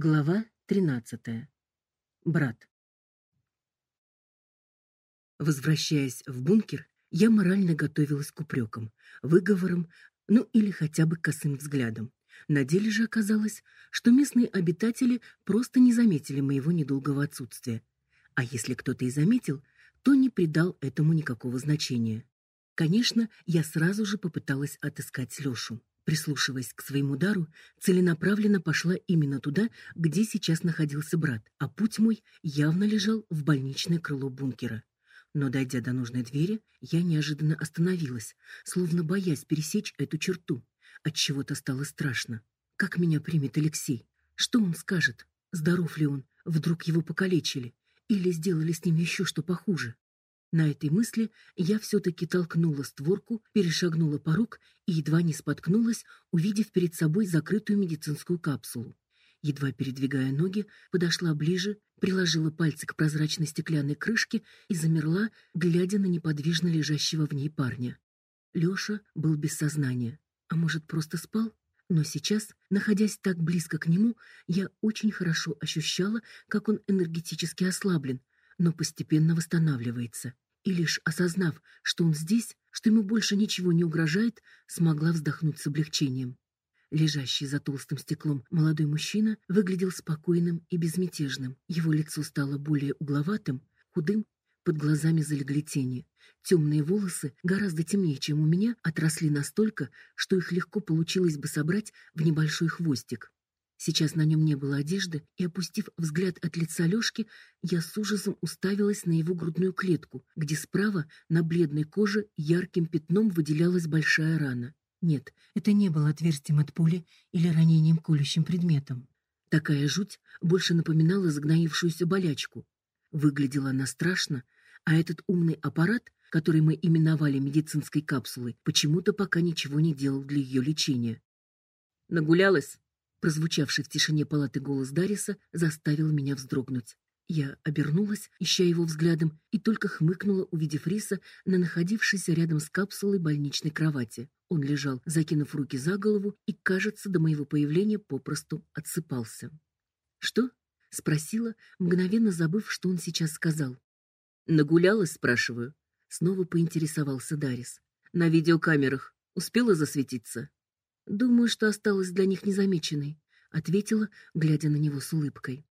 Глава 13. Брат. Возвращаясь в бункер, я морально готовилась к упрекам, выговорам, ну или хотя бы косым взглядам. На деле же оказалось, что местные обитатели просто не заметили моего недолгого отсутствия. А если кто-то и заметил, то не придал этому никакого значения. Конечно, я сразу же попыталась отыскать Лёшу. Прислушиваясь к своему дару, целенаправленно пошла именно туда, где сейчас находился брат, а путь мой явно лежал в больничное крыло бункера. Но дойдя до нужной двери, я неожиданно остановилась, словно боясь пересечь эту черту. От чего-то стало страшно. Как меня примет Алексей? Что он скажет? Здоров ли он? Вдруг его покалечили или сделали с ним еще что похуже? На этой мысли я все таки толкнула створку, перешагнула порог и едва не споткнулась, увидев перед собой закрытую медицинскую капсулу. Едва передвигая ноги, подошла ближе, приложила пальцы к прозрачной стеклянной крышке и замерла, глядя на неподвижно лежащего в ней парня. Лёша был без сознания, а может, просто спал? Но сейчас, находясь так близко к нему, я очень хорошо ощущала, как он энергетически ослаблен, но постепенно восстанавливается. И лишь осознав, что он здесь, что ему больше ничего не угрожает, смогла вздохнуть с облегчением. Лежащий за толстым стеклом молодой мужчина выглядел спокойным и безмятежным. Его лицо стало более угловатым, худым, под глазами залегли тени. Темные волосы, гораздо темнее, чем у меня, отросли настолько, что их легко получилось бы собрать в небольшой хвостик. Сейчас на нем не было одежды, и опустив взгляд от лица Лёшки, я с ужасом уставилась на его грудную клетку, где справа на бледной коже ярким пятном выделялась большая рана. Нет, это не было отверстием от пули или ранением колющим предметом. Такая жуть больше напоминала загноившуюся болячку. Выглядела она страшно, а этот умный аппарат, который мы именовали медицинской капсулой, почему-то пока ничего не делал для ее лечения. Нагулялась, Прозвучавший в тишине палаты голос Дариса заставил меня вздрогнуть. Я обернулась, ища его взглядом, и только хмыкнула, увидев Риса на находившейся рядом с капсулой больничной кровати. Он лежал, закинув руки за голову, и, кажется, до моего появления попросту отсыпался. «Что?» — спросила, мгновенно забыв, что он сейчас сказал. «Нагулялась?» — спрашиваю. Снова поинтересовался Дарис. «На видеокамерах успела засветиться?» Думаю, что осталась для них незамеченной, ответила, глядя на него с улыбкой.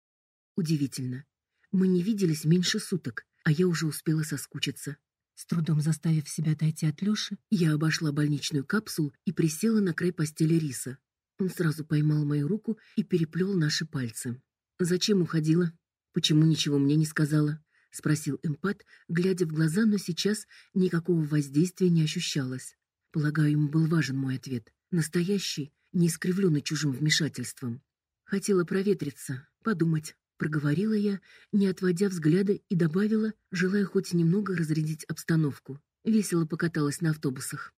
Удивительно. Мы не виделись меньше суток, а я уже успела соскучиться. С трудом заставив себя отойти от Лёши, я обошла больничную капсулу и присела на край постели Риса. Он сразу поймал мою руку и переплел наши пальцы. Зачем уходила? Почему ничего мне не сказала? спросил эмпат, глядя в глаза, но сейчас никакого воздействия не ощущалось. Полагаю, ему был важен мой ответ. Настоящий, не искривленный чужим вмешательством. Хотела проветриться, подумать, проговорила я, не отводя взгляда и добавила, желая хоть немного разрядить обстановку. Весело покаталась на автобусах.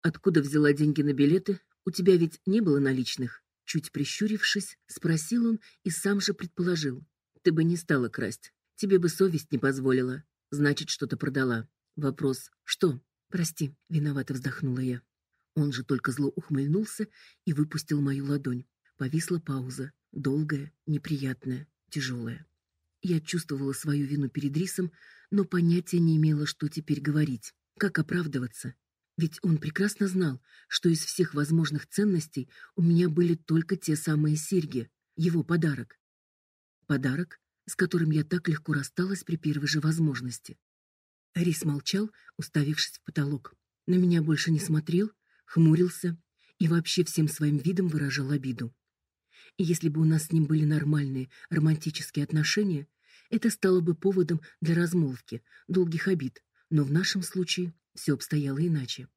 Откуда взяла деньги на билеты? У тебя ведь не было наличных. Чуть прищурившись, спросил он и сам же предположил: ты бы не стала красть. Тебе бы совесть не позволила. Значит, что-то продала. Вопрос: что? Прости, виновато вздохнула я. Он же только зло ухмыльнулся и выпустил мою ладонь. Повисла пауза, долгая, неприятная, тяжелая. Я чувствовала свою вину перед Рисом, но понятия не имела, что теперь говорить, как оправдываться. Ведь он прекрасно знал, что из всех возможных ценностей у меня были только те самые серьги, его подарок. Подарок, с которым я так легко рассталась при первой же возможности. Рис молчал, уставившись в потолок. На меня больше не смотрел, хмурился и вообще всем своим видом выражал обиду. И если бы у нас с ним были нормальные романтические отношения, это стало бы поводом для размолвки, долгих обид, но в нашем случае все обстояло иначе.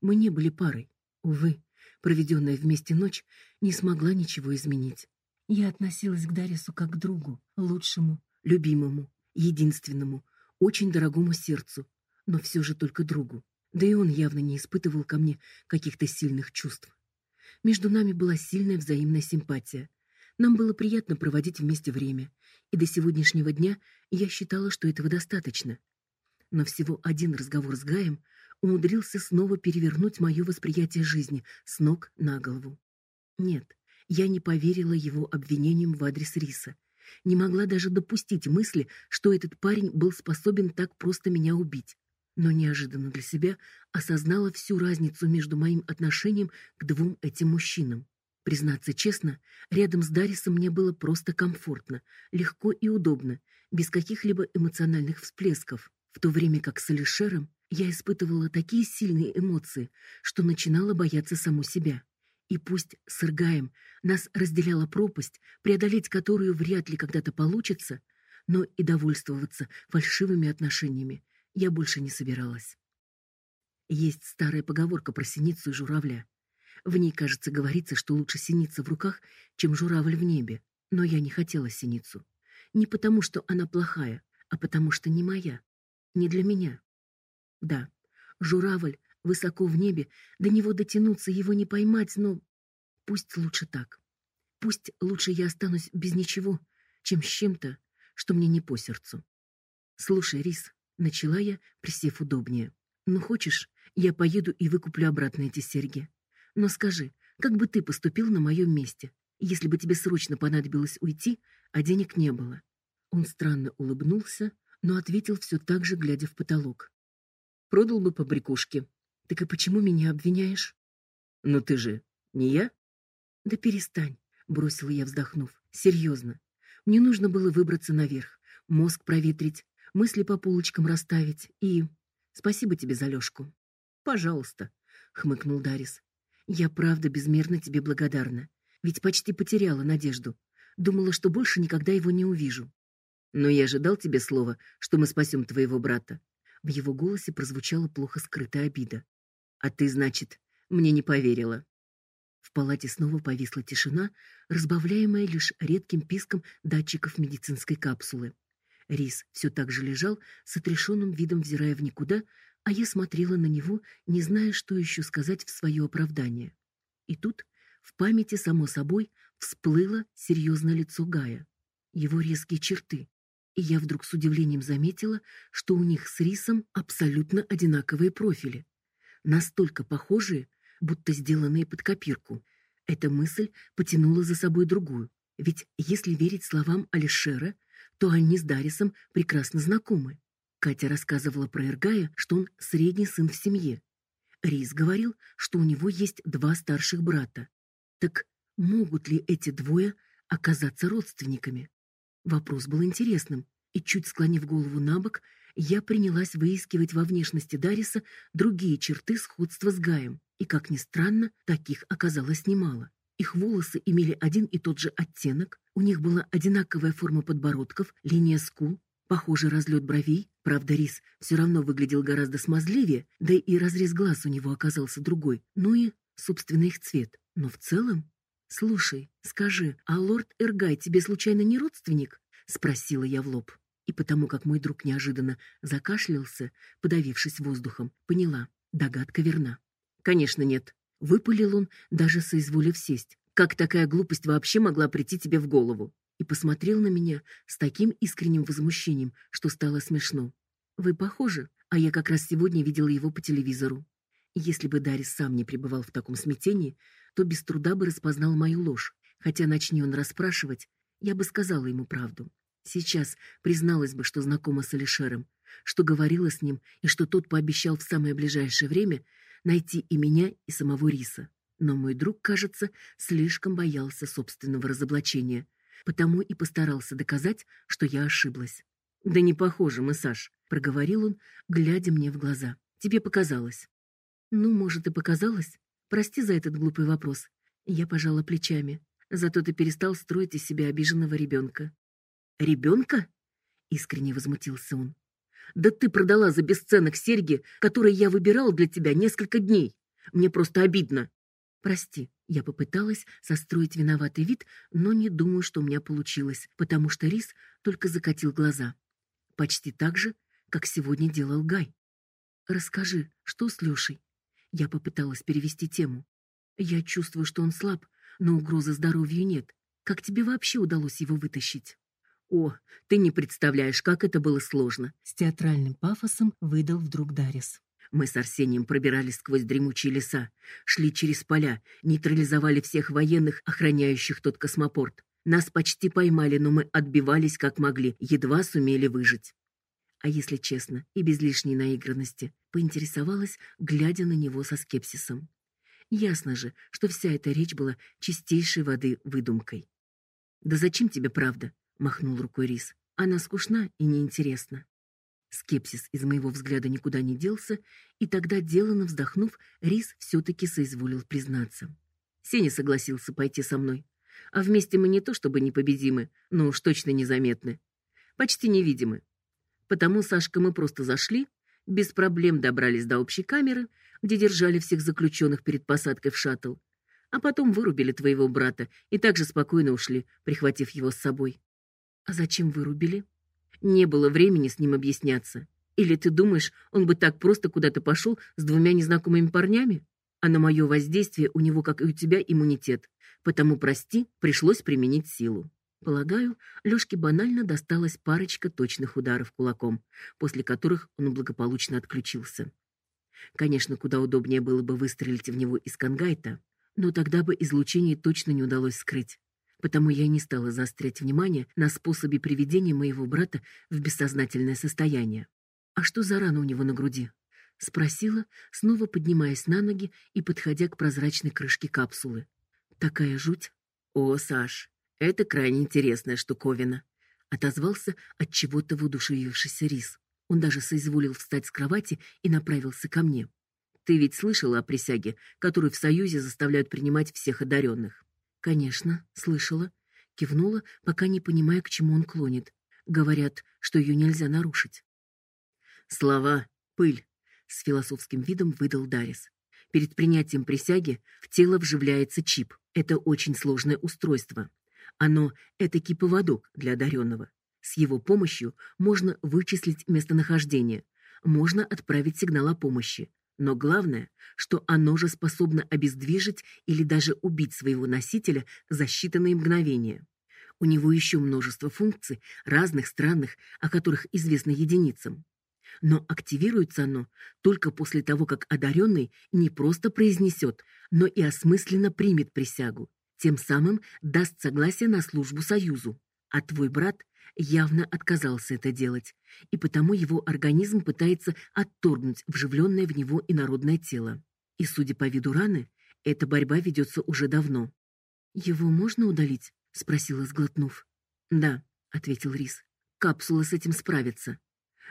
Мы не были парой. Увы, проведенная вместе ночь не смогла ничего изменить. Я относилась к Дарису как к другу, лучшему, любимому, единственному, очень дорогому сердцу, но все же только другу. Да и он явно не испытывал ко мне каких-то сильных чувств. Между нами была сильная взаимная симпатия. Нам было приятно проводить вместе время, и до сегодняшнего дня я считала, что этого достаточно. Но всего один разговор с Гаем умудрился снова перевернуть мое восприятие жизни с ног на голову. Нет, Я не поверила его обвинениям в адрес Риса. Не могла даже допустить мысли, что этот парень был способен так просто меня убить. Но неожиданно для себя осознала всю разницу между моим отношением к двум этим мужчинам. Признаться честно, рядом с Дарисом мне было просто комфортно, легко и удобно, без каких-либо эмоциональных всплесков, в то время как с Алишером я испытывала такие сильные эмоции, что начинала бояться саму себя. И пусть с Иргаем нас разделяла пропасть, преодолеть которую вряд ли когда-то получится, но и довольствоваться фальшивыми отношениями я больше не собиралась. Есть старая поговорка про синицу и журавля. В ней, кажется, говорится, что лучше синица в руках, чем журавль в небе. Но я не хотела синицу. Не потому, что она плохая, а потому, что не моя. Не для меня. Да, журавль высоко в небе, до него дотянуться, его не поймать, но пусть лучше так. Пусть лучше я останусь без ничего, чем с чем-то, что мне не по сердцу. Слушай, Рис, начала я, присев удобнее. Ну хочешь, я поеду и выкуплю обратно эти серьги. Но скажи, как бы ты поступил на моем месте, если бы тебе срочно понадобилось уйти, а денег не было? Он странно улыбнулся, но ответил все так же, глядя в потолок продал бы по брякушке. Так и почему меня обвиняешь? Ну ты же не я? Да перестань, бросила я, вздохнув. Серьезно. Мне нужно было выбраться наверх, мозг проветрить, мысли по полочкам расставить и Спасибо тебе за Лёшку. Пожалуйста, хмыкнул Дарис. Я правда безмерно тебе благодарна, ведь почти потеряла надежду. Думала, что больше никогда его не увижу. Но я же дал тебе слово, что мы спасем твоего брата. В его голосе прозвучала плохо скрытая обида. А ты, значит, мне не поверила. В палате снова повисла тишина, разбавляемая лишь редким писком датчиков медицинской капсулы. Рис все так же лежал, с отрешенным видом взирая в никуда, а я смотрела на него, не зная, что еще сказать в свое оправдание. И тут в памяти само собой всплыло серьезное лицо Гая, его резкие черты, и я вдруг с удивлением заметила, что у них с Рисом абсолютно одинаковые профили, настолько похожие, будто сделанные под копирку. Эта мысль потянула за собой другую. Ведь если верить словам Алишера, то они с Дарисом прекрасно знакомы. Катя рассказывала про Иргая, что он средний сын в семье. Рис говорил, что у него есть два старших брата. Так могут ли эти двое оказаться родственниками? Вопрос был интересным, и чуть склонив голову набок, я принялась выискивать во внешности Дариса другие черты сходства с Гаем, и как ни странно, таких оказалось немало. Их волосы имели один и тот же оттенок, у них была одинаковая форма подбородков, линия скул, похожий разлет бровей. Правда, Рис все равно выглядел гораздо смазливее, да и разрез глаз у него оказался другой, ну и, собственно, их цвет. Но в целом Слушай, скажи, а лорд Эргай тебе случайно не родственник? спросила я в лоб. И потому как мой друг неожиданно закашлялся, подавившись воздухом, поняла, догадка верна. Конечно, нет. Выпалил он, даже соизволив сесть. Как такая глупость вообще могла прийти тебе в голову? И посмотрел на меня с таким искренним возмущением, что стало смешно. Вы похожи, а я как раз сегодня видела его по телевизору. Если бы Дарис сам не пребывал в таком смятении, то без труда бы распознал мою ложь, хотя начни он расспрашивать, я бы сказала ему правду. Сейчас призналась бы, что знакома с Алишером, что говорила с ним и что тот пообещал в самое ближайшее время найти и меня, и самого Риса. Но мой друг, кажется, слишком боялся собственного разоблачения, потому и постарался доказать, что я ошиблась. Да не похоже мы, Саш, проговорил он, глядя мне в глаза. Тебе показалось. Ну, может, и показалось, Прости за этот глупый вопрос. Я пожала плечами. Зато ты перестал строить из себя обиженного ребенка. Ребенка? Искренне возмутился он. Да ты продала за бесценок серьги, которые я выбирал для тебя несколько дней. Мне просто обидно. Прости, я попыталась состроить виноватый вид, но не думаю, что у меня получилось, потому что Рис только закатил глаза. Почти так же, как сегодня делал Гай. Расскажи, что с Лёшей? Я попыталась перевести тему. Я чувствую, что он слаб, но угрозы здоровью нет. Как тебе вообще удалось его вытащить? О, ты не представляешь, как это было сложно, с театральным пафосом выдал вдруг Дарис. Мы с Арсением пробирались сквозь дремучие леса, шли через поля, нейтрализовали всех военных, охраняющих тот космопорт. Нас почти поймали, но мы отбивались как могли, едва сумели выжить. А если честно, и без лишней наигранности, поинтересовалась, глядя на него со скепсисом. Ясно же, что вся эта речь была чистейшей воды выдумкой. Да зачем тебе правда? Махнул рукой Рис. Она скучна и неинтересна. Скепсис из моего взгляда никуда не делся, и тогда делано вздохнув, Рис все таки соизволил признаться. Сеня согласился пойти со мной. А вместе мы не то чтобы непобедимы, но уж точно незаметны. Почти невидимы. Потому, Сашка, мы просто зашли, без проблем добрались до общей камеры, где держали всех заключенных перед посадкой в шаттл, а потом вырубили твоего брата и также спокойно ушли, прихватив его с собой. А зачем вырубили? Не было времени с ним объясняться. Или ты думаешь, он бы так просто куда-то пошел с двумя незнакомыми парнями? А на мое воздействие у него, как и у тебя, иммунитет. Потому, прости, пришлось применить силу. Полагаю, Лёшке банально досталась парочка точных ударов кулаком, после которых он благополучно отключился. Конечно, куда удобнее было бы выстрелить в него из кангайта, но тогда бы излучение точно не удалось скрыть. Потому я не стала заострять внимание на способе приведения моего брата в бессознательное состояние. А что за рана у него на груди? спросила, снова поднимаясь на ноги и подходя к прозрачной крышке капсулы. Такая жуть. О, Саш, это крайне интересная штуковина, отозвался от чего-то воодушевившийся Рис. Он даже соизволил встать с кровати и направился ко мне. Ты ведь слышала о присяге, которую в Союзе заставляют принимать всех одаренных? Конечно, слышала, кивнула, пока не понимая, к чему он клонит. Говорят, что ее нельзя нарушить. Слова пыль, с философским видом выдал Дарис. Перед принятием присяги в тело вживляется чип. Это очень сложное устройство. Оно это поводок для одаренного. С его помощью можно вычислить местонахождение, можно отправить сигнал о помощи. Но главное, что оно же способно обездвижить или даже убить своего носителя за считанные мгновения. У него еще множество функций, разных, странных, о которых известно единицам но активируется оно только после того, как одаренный не просто произнесет, но и осмысленно примет присягу, тем самым даст согласие на службу союзу. А твой брат явно отказался это делать, и потому его организм пытается отторгнуть вживленное в него инородное тело. И судя по виду раны, эта борьба ведется уже давно. Его можно удалить? спросила, сглотнув. Да, ответил Рис. Капсула с этим справится.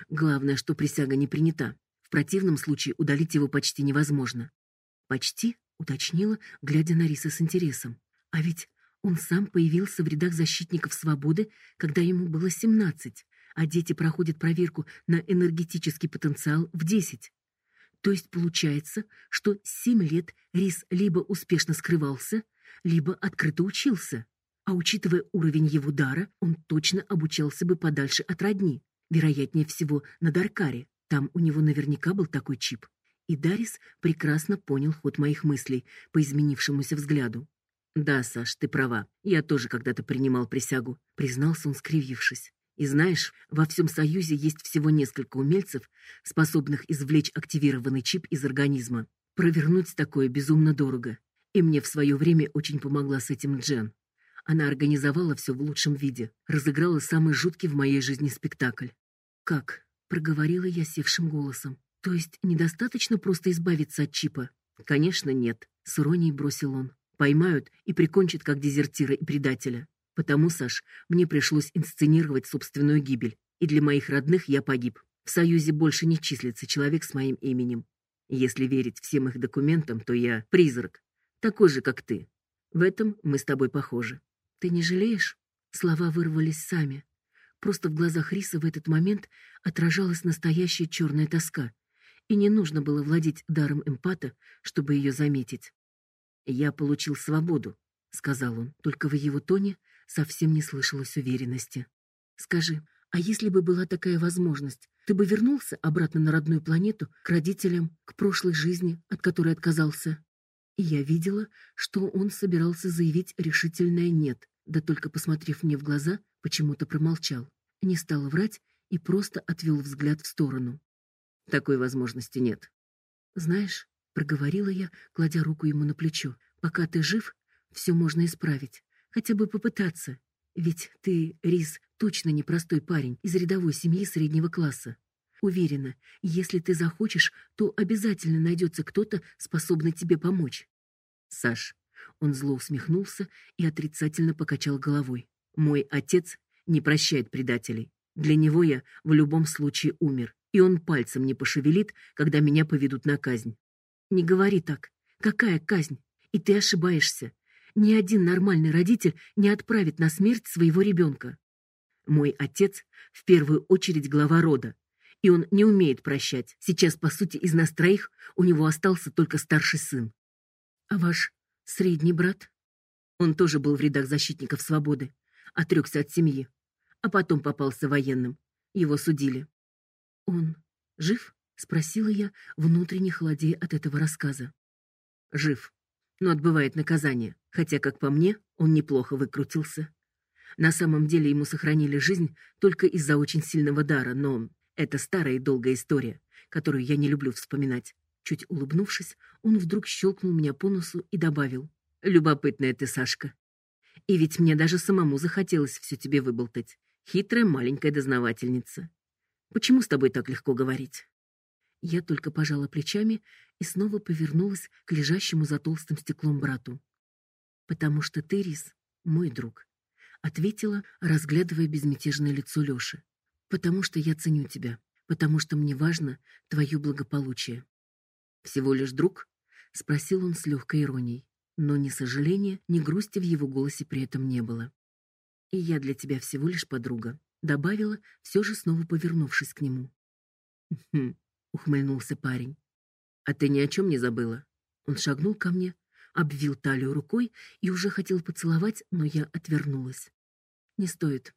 Главное, что присяга не принята. В противном случае удалить его почти невозможно. Почти, уточнила, глядя на Риса с интересом. А ведь он сам появился в рядах защитников свободы, когда ему было семнадцать, а дети проходят проверку на энергетический потенциал в десять. То есть получается, что семь лет Рис либо успешно скрывался, либо открыто учился. А учитывая уровень его дара, он точно обучался бы подальше от родни. Вероятнее всего, на Даркаре. Там у него наверняка был такой чип. И Дарис прекрасно понял ход моих мыслей по изменившемуся взгляду. Да, Саш, ты права. Я тоже когда-то принимал присягу, признался он, скривившись. И знаешь, во всем Союзе есть всего несколько умельцев, способных извлечь активированный чип из организма. Провернуть такое безумно дорого. И мне в свое время очень помогла с этим Джен. Она организовала все в лучшем виде, разыграла самый жуткий в моей жизни спектакль. Как? проговорила я севшим голосом. То есть недостаточно просто избавиться от чипа? Конечно, нет, с иронией бросил он. Поймают и прикончат как дезертира и предателя. Потому, Саш, мне пришлось инсценировать собственную гибель, и для моих родных я погиб. В союзе больше не числится человек с моим именем. Если верить всем их документам, то я призрак, такой же, как ты. В этом мы с тобой похожи. Ты не жалеешь? Слова вырвались сами. Просто в глазах Риса в этот момент отражалась настоящая черная тоска, и не нужно было владеть даром эмпата, чтобы ее заметить. Я получил свободу, сказал он, только в его тоне совсем не слышалось уверенности. Скажи, а если бы была такая возможность, ты бы вернулся обратно на родную планету, к родителям, к прошлой жизни, от которой отказался? И я видела, что он собирался заявить решительное нет, да только посмотрев мне в глаза, почему-то промолчал, не стал врать и просто отвел взгляд в сторону. Такой возможности нет. Знаешь, проговорила я, кладя руку ему на плечо. Пока ты жив, все можно исправить, хотя бы попытаться. Ведь ты, Рис, точно не простой парень из рядовой семьи среднего класса. Уверена, если ты захочешь, то обязательно найдется кто-то, способный тебе помочь. Саш, он зло усмехнулся и отрицательно покачал головой. Мой отец не прощает предателей. Для него я в любом случае умер, и он пальцем не пошевелит, когда меня поведут на казнь. Не говори так. Какая казнь? И ты ошибаешься. Ни один нормальный родитель не отправит на смерть своего ребенка. Мой отец в первую очередь глава рода, и он не умеет прощать. Сейчас, по сути, из нас троих у него остался только старший сын. А ваш средний брат? Он тоже был в рядах защитников свободы, отрекся от семьи, а потом попался военным. Его судили. Он жив? Спросила я, внутренне холодея от этого рассказа. Жив, но отбывает наказание, хотя, как по мне, он неплохо выкрутился. На самом деле ему сохранили жизнь только из-за очень сильного дара, но это старая и долгая история, которую я не люблю вспоминать. Чуть улыбнувшись, он вдруг щелкнул меня по носу и добавил: "Любопытная ты, Сашка. И ведь мне даже самому захотелось все тебе выболтать. Хитрая маленькая дознавательница. Почему с тобой так легко говорить?" Я только пожала плечами и снова повернулась к лежащему за толстым стеклом брату. Потому что ты, Рис, мой друг, ответила, разглядывая безмятежное лицо Лёши. Потому что я ценю тебя, потому что мне важно твое благополучие. Всего лишь друг? спросил он с легкой иронией, но ни сожаления, ни грусти в его голосе при этом не было. И я для тебя всего лишь подруга, добавила, все же снова повернувшись к нему. Хм, ухмыльнулся парень. А ты ни о чем не забыла? Он шагнул ко мне, обвил талию рукой и уже хотел поцеловать, но я отвернулась. Не стоит.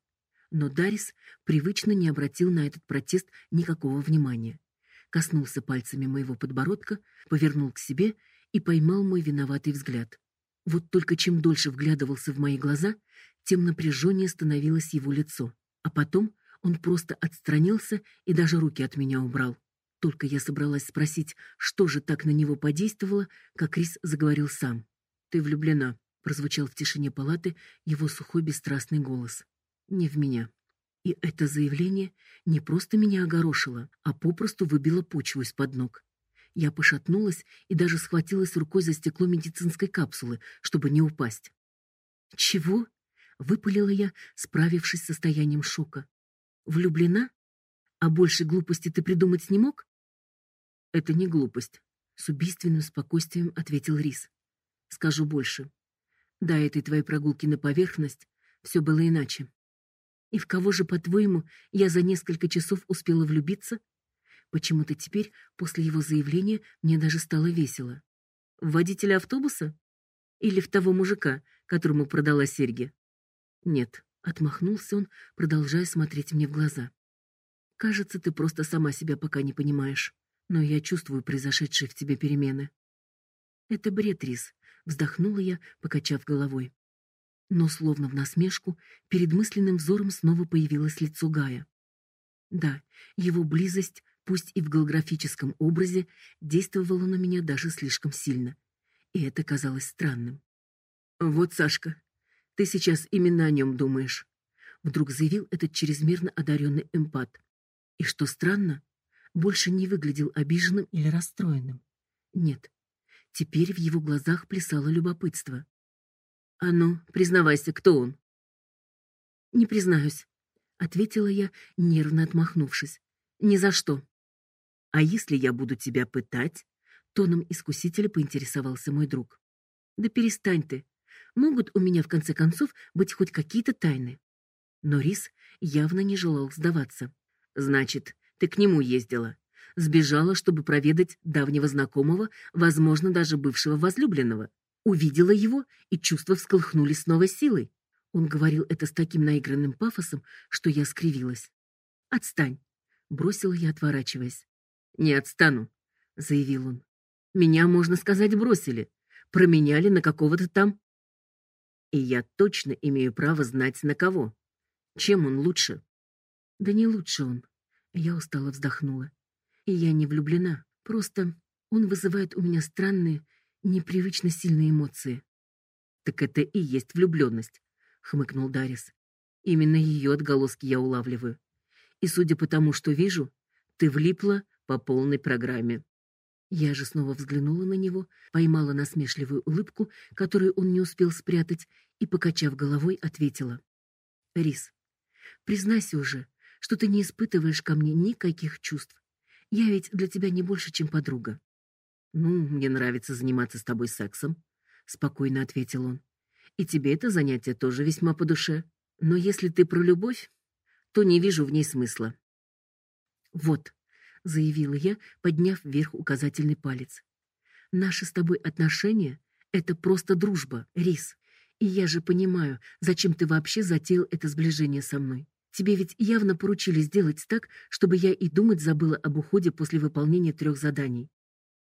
Но Дарис привычно не обратил на этот протест никакого внимания. Коснулся пальцами моего подбородка, повернул к себе и поймал мой виноватый взгляд. Вот только чем дольше вглядывался в мои глаза, тем напряженнее становилось его лицо. А потом он просто отстранился и даже руки от меня убрал. Только я собралась спросить, что же так на него подействовало, как Рис заговорил сам. Ты влюблена, прозвучал в тишине палаты его сухой бесстрастный голос. Не в меня. И это заявление не просто меня огорошило, а попросту выбило почву из-под ног. Я пошатнулась и даже схватилась рукой за стекло медицинской капсулы, чтобы не упасть. Чего? выпалила я, справившись с состоянием шока. Влюблена? А больше глупости ты придумать не мог? Это не глупость, с убийственным спокойствием ответил Рис. Скажу больше. До этой твоей прогулки на поверхность все было иначе. И в кого же, по-твоему, я за несколько часов успела влюбиться? Почему-то теперь, после его заявления, мне даже стало весело. В водителя автобуса или в того мужика, которому продала серьги? Нет, отмахнулся он, продолжая смотреть мне в глаза. Кажется, ты просто сама себя пока не понимаешь но я чувствую произошедшие в тебе перемены. Это бред, Рис, вздохнула я, покачав головой. Но словно в насмешку, перед мысленным взором снова появилось лицо Гая. Да, его близость, пусть и в голографическом образе, действовала на меня даже слишком сильно, и это казалось странным. Вот, Сашка, ты сейчас именно о нем думаешь, вдруг заявил этот чрезмерно одаренный эмпат. И что странно, больше не выглядел обиженным или расстроенным. Нет. Теперь в его глазах плясало любопытство. А ну, признавайся, кто он? Не признаюсь, ответила я, нервно отмахнувшись. Ни за что. А если я буду тебя пытать? тоном искусителя поинтересовался мой друг. Да перестань ты. Могут у меня в конце концов быть хоть какие-то тайны. Но Рис явно не желал сдаваться. Значит, ты к нему ездила. Сбежала, чтобы проведать давнего знакомого, возможно, даже бывшего возлюбленного. Увидела его, и чувства всколыхнулись с новой силой. Он говорил это с таким наигранным пафосом, что я скривилась. Отстань, бросила я, отворачиваясь. Не отстану, заявил он. Меня, можно сказать, бросили, променяли на какого-то там. И я точно имею право знать на кого. Чем он лучше? Да не лучше он, я устало вздохнула. И я не влюблена, просто Он вызывает у меня странные, непривычно сильные эмоции. Так это и есть влюбленность, хмыкнул Дарис. Именно ее отголоски я улавливаю. И судя по тому, что вижу, ты влипла по полной программе. Я же снова взглянула на него, поймала насмешливую улыбку, которую он не успел спрятать, и покачав головой, ответила: "Рис, признайся уже, что ты не испытываешь ко мне никаких чувств. Я ведь для тебя не больше, чем подруга". "Ну, мне нравится заниматься с тобой сексом", спокойно ответил он. "И тебе это занятие тоже весьма по душе. Но если ты про любовь, то не вижу в ней смысла". "Вот", заявила я, подняв вверх указательный палец. Наши с тобой отношения это просто дружба, Рис. И я же понимаю, зачем ты вообще затеял это сближение со мной. Тебе ведь явно поручили сделать так, чтобы я и думать забыла об уходе после выполнения трех заданий.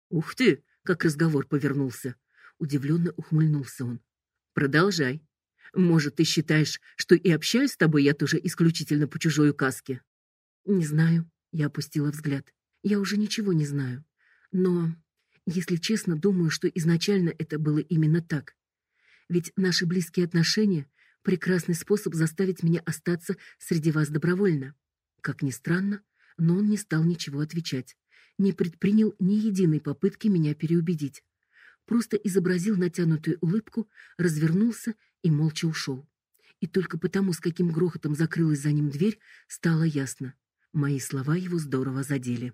Ух ты, как разговор повернулся. Удивленно ухмыльнулся он. Продолжай. Может, ты считаешь, что и общаюсь с тобой я тоже исключительно по чужой указке? Не знаю, я опустила взгляд. Я уже ничего не знаю. Но, если честно, думаю, что изначально это было именно так. Ведь наши близкие отношения прекрасный способ заставить меня остаться среди вас добровольно. Как ни странно, но он не стал ничего отвечать, не предпринял ни единой попытки меня переубедить. Просто изобразил натянутую улыбку, развернулся и молча ушел. И только потому, с каким грохотом закрылась за ним дверь, стало ясно. Мои слова его здорово задели.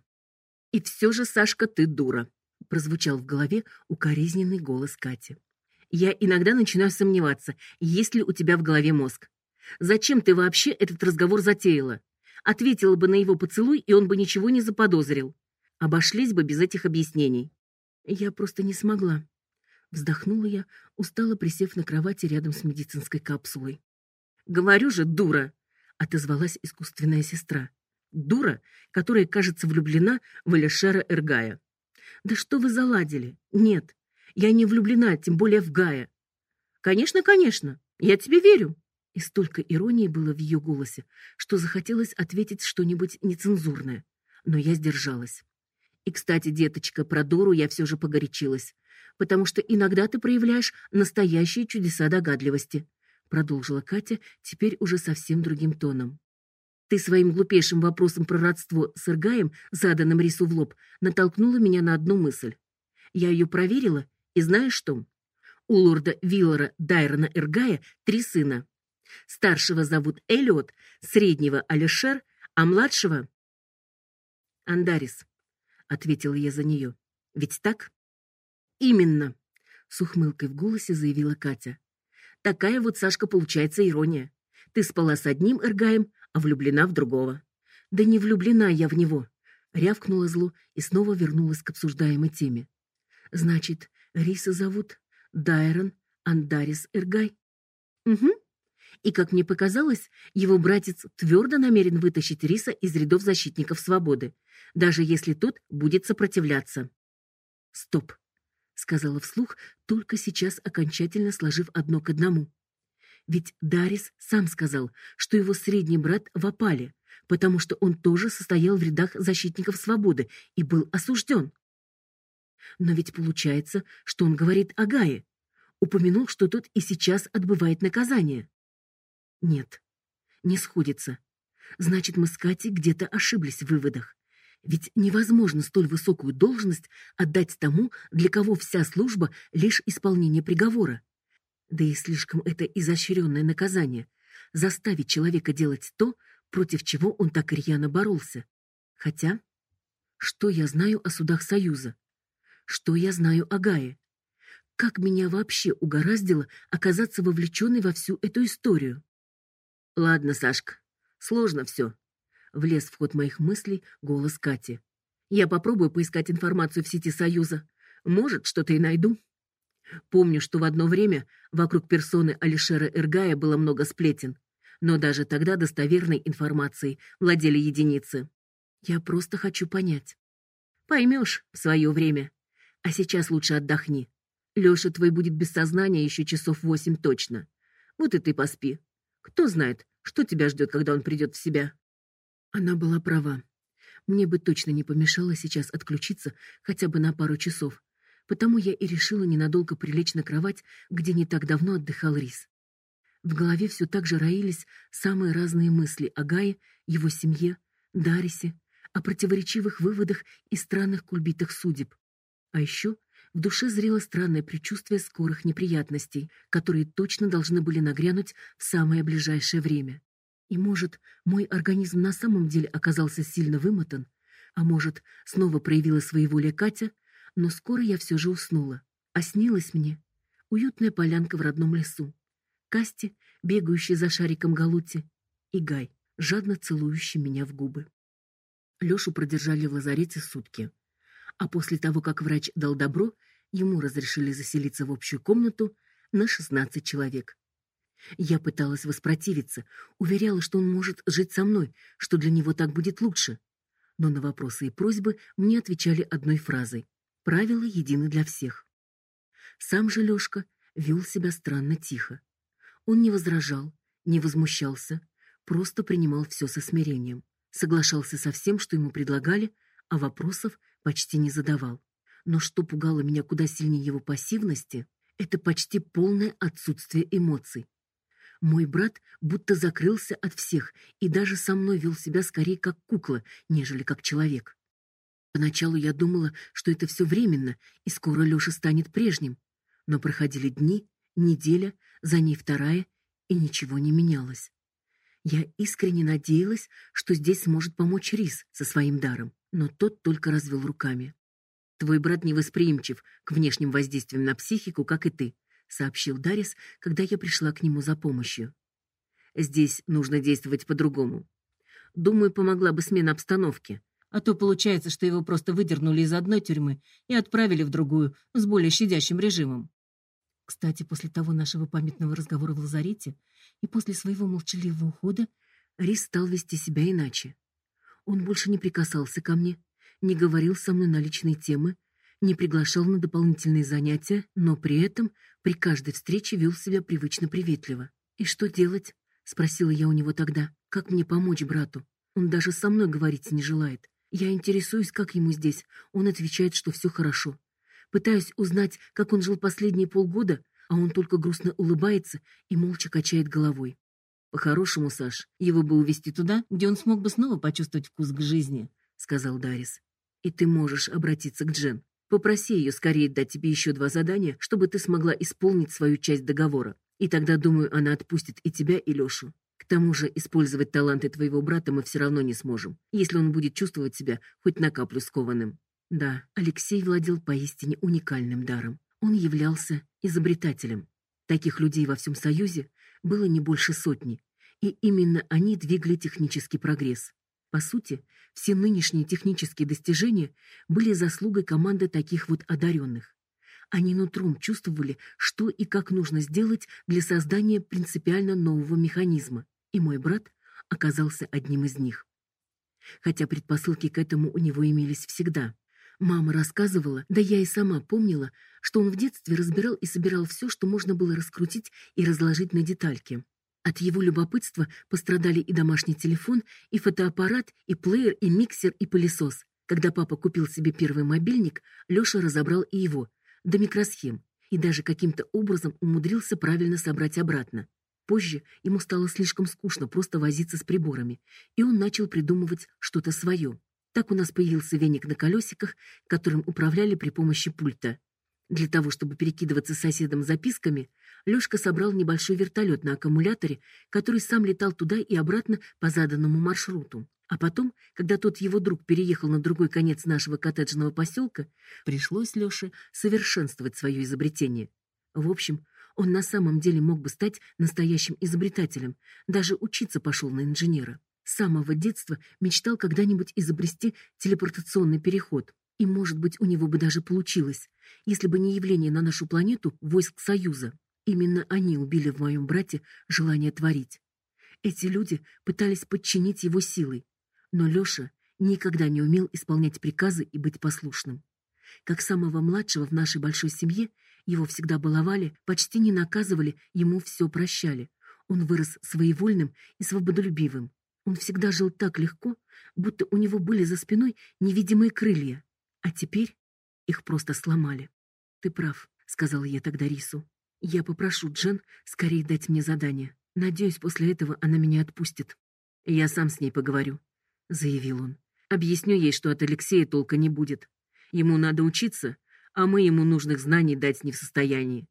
И все же, Сашка, ты дура, прозвучал в голове укоризненный голос Кати. Я иногда начинаю сомневаться, есть ли у тебя в голове мозг. Зачем ты вообще этот разговор затеяла? Ответила бы на его поцелуй, и он бы ничего не заподозрил. Обошлись бы без этих объяснений. Я просто не смогла. Вздохнула я, устало присев на кровати рядом с медицинской капсулой. Говорю же, дура, отозвалась искусственная сестра. Дура, которая, кажется, влюблена в Алишера Эргая. Да что вы заладили? Нет, я не влюблена, тем более в Гая. Конечно, конечно. Я тебе верю. И столько иронии было в ее голосе, что захотелось ответить что-нибудь нецензурное, но я сдержалась. И, кстати, деточка, про Дору я все же погорячилась, потому что иногда ты проявляешь настоящие чудеса догадливости, продолжила Катя теперь уже совсем другим тоном. Ты своим глупейшим вопросом про родство с Иргаем, заданным Рису в лоб, натолкнула меня на одну мысль. Я ее проверила, и знаешь что? У лорда Виллера Дайрона Иргая три сына. Старшего зовут Элиот, среднего Алишер, а младшего Андарис, ответила я за нее. Ведь так? Именно, с ухмылкой в голосе заявила Катя. Такая вот Сашка получается ирония. Ты спала с одним Иргаем, а влюблена в другого. Да не влюблена я в него, рявкнула зло и снова вернулась к обсуждаемой теме. Значит, Риса зовут Дайрон Андарис Эргай. Угу. И как мне показалось, его братец твердо намерен вытащить Риса из рядов защитников свободы, даже если тот будет сопротивляться. Стоп, сказала вслух, только сейчас окончательно сложив одно к одному. Ведь Дарис сам сказал, что его средний брат в опале, потому что он тоже состоял в рядах защитников свободы и был осужден. Но ведь получается, что он говорит о Гае. Упомянул, что тот и сейчас отбывает наказание. Нет, не сходится. Значит, мы с Катей где-то ошиблись в выводах. Ведь невозможно столь высокую должность отдать тому, для кого вся служба лишь исполнение приговора. Да и слишком это изощренное наказание заставить человека делать то, против чего он так рьяно боролся. Хотя, что я знаю о судах Союза? Что я знаю о Гае? Как меня вообще угораздило оказаться вовлеченной во всю эту историю? Ладно, Сашка, сложно все. Влез в ход моих мыслей голос Кати. Я попробую поискать информацию в сети Союза. Может, что-то и найду. Помню, что в одно время вокруг персоны Алишера Эргая было много сплетен, но даже тогда достоверной информацией владели единицы. Я просто хочу понять. Поймешь в свое время. А сейчас лучше отдохни. Лёша твой будет без сознания еще часов восемь точно. Вот и ты поспи. Кто знает, что тебя ждет, когда он придет в себя. Она была права. Мне бы точно не помешало сейчас отключиться хотя бы на пару часов, потому я и решила ненадолго прилечь на кровать, где не так давно отдыхал Рис. В голове все так же роились самые разные мысли о Гае, его семье, Дарисе, о противоречивых выводах и странных кульбитах судеб. А еще в душе зрело странное предчувствие скорых неприятностей, которые точно должны были нагрянуть в самое ближайшее время. И, может, мой организм на самом деле оказался сильно вымотан, а может, снова проявила своеволие Катя, но скоро я все же уснула. А снилась мне уютная полянка в родном лесу, Касти, бегающий за шариком Галути, и Гай, жадно целующий меня в губы. Лёшу продержали в лазарете сутки. А после того, как врач дал добро, ему разрешили заселиться в общую комнату на 16 человек. Я пыталась воспротивиться, уверяла, что он может жить со мной, что для него так будет лучше. Но на вопросы и просьбы мне отвечали одной фразой: правила едины для всех. Сам же Лёшка вел себя странно тихо. Он не возражал, не возмущался, просто принимал все со смирением, соглашался со всем, что ему предлагали, а вопросов почти не задавал. Но что пугало меня куда сильнее его пассивности, это почти полное отсутствие эмоций. Мой брат будто закрылся от всех и даже со мной вел себя скорее как кукла, нежели как человек. Поначалу я думала, что это все временно, и скоро Лёша станет прежним. Но проходили дни, неделя, за ней вторая, и ничего не менялось. Я искренне надеялась, что здесь сможет помочь Рис со своим даром, но тот только развел руками. Твой брат невосприимчив к внешним воздействиям на психику, как и ты, сообщил Дарис, когда я пришла к нему за помощью. Здесь нужно действовать по-другому. Думаю, помогла бы смена обстановки. А то получается, что его просто выдернули из одной тюрьмы и отправили в другую с более щадящим режимом. Кстати, после того нашего памятного разговора в лазарете и после своего молчаливого ухода Рис стал вести себя иначе. Он больше не прикасался ко мне, не говорил со мной на личные темы, не приглашал на дополнительные занятия, но при этом при каждой встрече вел себя привычно приветливо. И что делать? спросила я у него тогда. Как мне помочь брату? Он даже со мной говорить не желает. Я интересуюсь, как ему здесь. Он отвечает, что все хорошо. Пытаюсь узнать, как он жил последние полгода, а он только грустно улыбается и молча качает головой. По-хорошему, Саш, его бы увезти туда, где он смог бы снова почувствовать вкус к жизни, сказал Дарис. И ты можешь обратиться к Джен. Попроси ее скорее дать тебе еще два задания, чтобы ты смогла исполнить свою часть договора. И тогда, думаю, она отпустит и тебя, и Лешу. К тому же, использовать таланты твоего брата мы все равно не сможем, если он будет чувствовать себя хоть на каплю скованным. Да, Алексей владел поистине уникальным даром. Он являлся изобретателем. Таких людей во всем Союзе было не больше сотни, и именно они двигали технический прогресс. По сути, все нынешние технические достижения были заслугой команды таких вот одаренных. Они нутром чувствовали, что и как нужно сделать для создания принципиально нового механизма, и мой брат оказался одним из них. Хотя предпосылки к этому у него имелись всегда. Мама рассказывала, да я и сама помнила, что он в детстве разбирал и собирал все, что можно было раскрутить и разложить на детальки. От его любопытства пострадали и домашний телефон, и фотоаппарат, и плеер, и миксер, и пылесос. Когда папа купил себе первый мобильник, Лёша разобрал и его до микросхем и даже каким-то образом умудрился правильно собрать обратно. Позже ему стало слишком скучно просто возиться с приборами, и он начал придумывать что-то свое. Так у нас появился веник на колесиках, которым управляли при помощи пульта. Для того, чтобы перекидываться с соседом записками, Лёшка собрал небольшой вертолет на аккумуляторе, который сам летал туда и обратно по заданному маршруту. А потом, когда тот его друг переехал на другой конец нашего коттеджного поселка, пришлось Лёше совершенствовать свое изобретение. В общем, он на самом деле мог бы стать настоящим изобретателем, даже учиться пошел на инженера. Самого детства мечтал когда-нибудь изобрести телепортационный переход. И, может быть, у него бы даже получилось, если бы не явление на нашу планету войск Союза. Именно они убили в моем брате желание творить. Эти люди пытались подчинить его силой, но Лёша никогда не умел исполнять приказы и быть послушным. Как самого младшего в нашей большой семье, его всегда баловали, почти не наказывали, ему все прощали. Он вырос своевольным и свободолюбивым. Он всегда жил так легко, будто у него были за спиной невидимые крылья, а теперь их просто сломали. Ты прав, сказал я тогда Рису. Я попрошу Джен скорее дать мне задание. Надеюсь, после этого она меня отпустит. Я сам с ней поговорю, заявил он. Объясню ей, что от Алексея толка не будет. Ему надо учиться, а мы ему нужных знаний дать не в состоянии.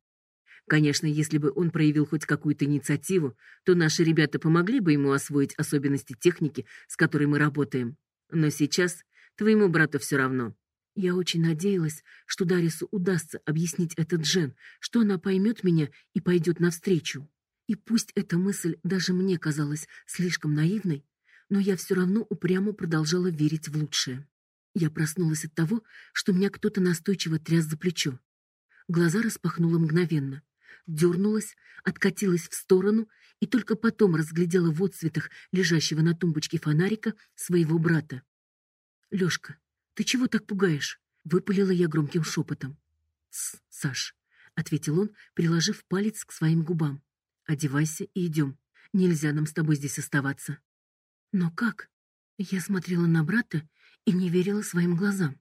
Конечно, если бы он проявил хоть какую-то инициативу, то наши ребята помогли бы ему освоить особенности техники, с которой мы работаем. Но сейчас твоему брату все равно. Я очень надеялась, что Дарису удастся объяснить этот Джен, что она поймет меня и пойдет навстречу. И пусть эта мысль даже мне казалась слишком наивной, но я все равно упрямо продолжала верить в лучшее. Я проснулась от того, что меня кто-то настойчиво тряс за плечо. Глаза распахнула мгновенно, дернулась, откатилась в сторону и только потом разглядела в отсветах лежащего на тумбочке фонарика своего брата. Лёшка, ты чего так пугаешь? выпалила я громким шепотом. Саш, ответил он, приложив палец к своим губам. Одевайся и идем. Нельзя нам с тобой здесь оставаться. Но как? Я смотрела на брата и не верила своим глазам.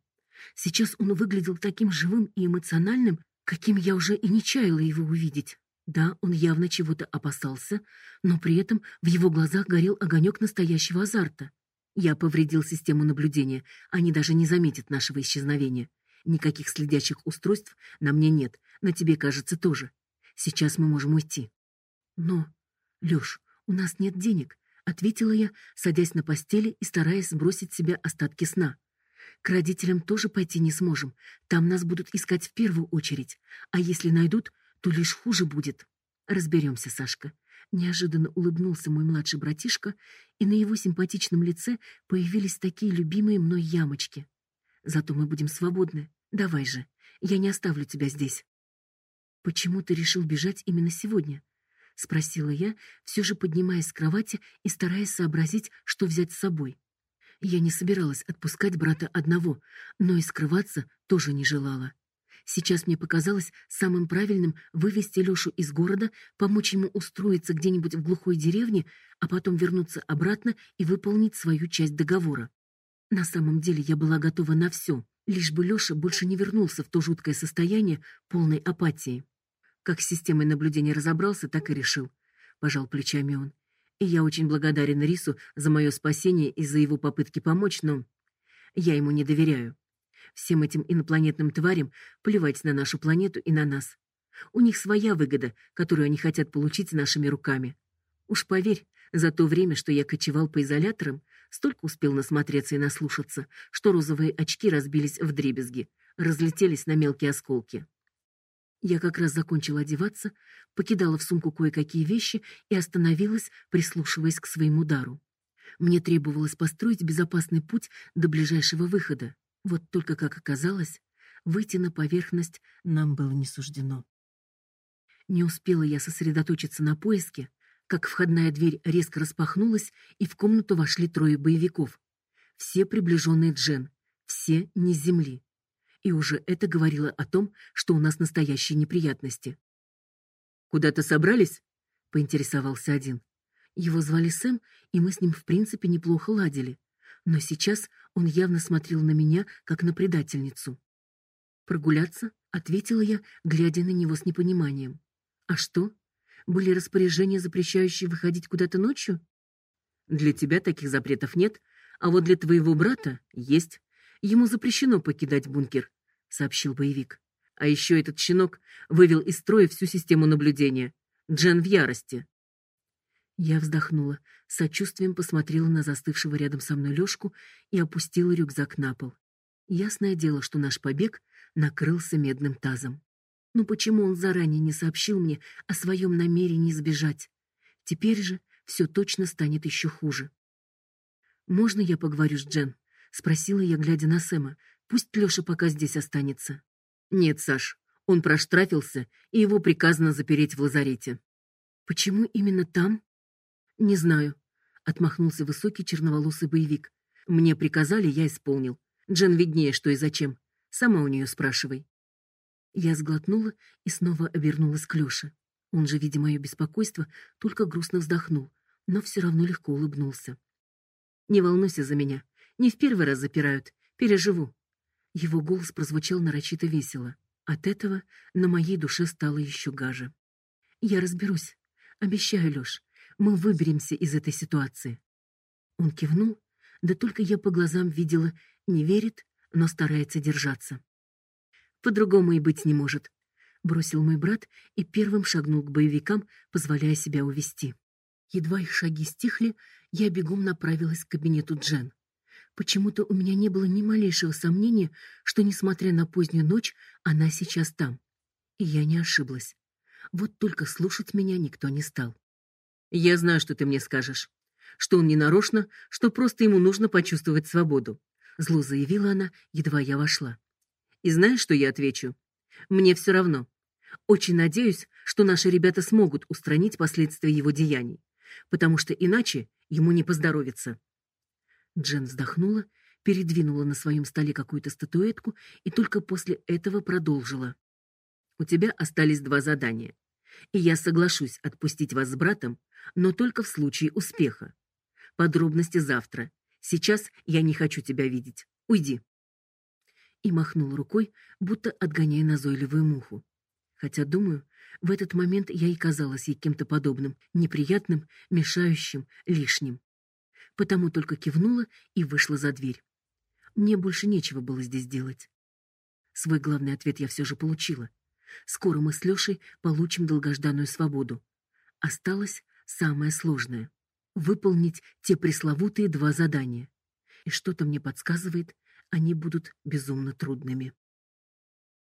Сейчас он выглядел таким живым и эмоциональным, каким я уже и не чаяла его увидеть. Да, он явно чего-то опасался, но при этом в его глазах горел огонек настоящего азарта. Я повредил систему наблюдения, они даже не заметят нашего исчезновения. Никаких следящих устройств на мне нет, на тебе, кажется, тоже. Сейчас мы можем уйти. Но, Лёш, у нас нет денег, ответила я, садясь на постели и стараясь сбросить с себя остатки сна. К родителям тоже пойти не сможем. Там нас будут искать в первую очередь, а если найдут, то лишь хуже будет. Разберемся, Сашка. Неожиданно улыбнулся мой младший братишка, и на его симпатичном лице появились такие любимые мной ямочки. Зато мы будем свободны. Давай же, я не оставлю тебя здесь. Почему ты решил бежать именно сегодня? спросила я, все же поднимаясь с кровати и стараясь сообразить, что взять с собой. Я не собиралась отпускать брата одного, но и скрываться тоже не желала. Сейчас мне показалось самым правильным вывести Лёшу из города, помочь ему устроиться где-нибудь в глухой деревне, а потом вернуться обратно и выполнить свою часть договора. На самом деле я была готова на все, лишь бы Лёша больше не вернулся в то жуткое состояние полной апатии. Как с системой наблюдения разобрался, так и решил, пожал плечами он. И я очень благодарен Рису за мое спасение и за его попытки помочь, но я ему не доверяю. Всем этим инопланетным тварям плевать на нашу планету и на нас. У них своя выгода, которую они хотят получить нашими руками. Уж поверь, за то время, что я кочевал по изоляторам, столько успел насмотреться и наслушаться, что розовые очки разбились в дребезги, разлетелись на мелкие осколки. Я как раз закончила одеваться, покидала в сумку кое-какие вещи и остановилась, прислушиваясь к своему дару. Мне требовалось построить безопасный путь до ближайшего выхода. Вот только, как оказалось, выйти на поверхность нам было не суждено. Не успела я сосредоточиться на поиске, как входная дверь резко распахнулась, и в комнату вошли трое боевиков. Все приближенные Джен, все не с земли. И уже это говорило о том, что у нас настоящие неприятности. Куда-то собрались? поинтересовался один. Его звали Сэм, и мы с ним в принципе неплохо ладили но сейчас он явно смотрел на меня, как на предательницу. Прогуляться, ответила я, глядя на него с непониманием. А что? Были распоряжения, запрещающие выходить куда-то ночью? Для тебя таких запретов нет, а вот для твоего брата есть. Ему запрещено покидать бункер, сообщил боевик. А еще этот щенок вывел из строя всю систему наблюдения. Джен в ярости. Я вздохнула, сочувствием посмотрела на застывшего рядом со мной Лёшку и опустила рюкзак на пол. Ясное дело, что наш побег накрылся медным тазом. Но почему он заранее не сообщил мне о своем намерении сбежать? Теперь же все точно станет еще хуже. Можно я поговорю с Джен? спросила я, глядя на Сэма. Пусть Лёша пока здесь останется. Нет, Саш, он проштрафился, и его приказано запереть в лазарете. Почему именно там? Не знаю, отмахнулся высокий черноволосый боевик. Мне приказали, я исполнил. Джен виднее, что и зачем. Сама у нее спрашивай. Я сглотнула и снова обернулась к Лёше. Он же, видя мое беспокойство, только грустно вздохнул, но все равно легко улыбнулся. Не волнуйся за меня. Не в первый раз запирают. Переживу. Его голос прозвучал нарочито весело. От этого на моей душе стало еще гаже. Я разберусь. Обещаю, Лёш. Мы выберемся из этой ситуации. Он кивнул, да только я по глазам видела, не верит, но старается держаться. По-другому и быть не может, бросил мой брат и первым шагнул к боевикам, позволяя себя увести. Едва их шаги стихли, я бегом направилась к кабинету Джен. Почему-то у меня не было ни малейшего сомнения, что, несмотря на позднюю ночь, она сейчас там. И я не ошиблась. Вот только слушать меня никто не стал. Я знаю, что ты мне скажешь. Что он не нарочно, что просто ему нужно почувствовать свободу. Зло заявила она, едва я вошла. И знаешь, что я отвечу? Мне все равно. Очень надеюсь, что наши ребята смогут устранить последствия его деяний, потому что иначе ему не поздоровится. Джен вздохнула, передвинула на своем столе какую-то статуэтку и только после этого продолжила. У тебя остались два задания. И я соглашусь отпустить вас с братом, но только в случае успеха. Подробности завтра. Сейчас я не хочу тебя видеть. Уйди. И махнул рукой, будто отгоняя назойливую муху. Хотя, думаю, в этот момент я и казалась ей кем-то подобным, неприятным, мешающим, лишним потому только кивнула и вышла за дверь. Мне больше нечего было здесь делать. Свой главный ответ я все же получила. Скоро мы с Лешей получим долгожданную свободу. Осталось самое сложное — выполнить те пресловутые два задания. И что-то мне подсказывает, они будут безумно трудными.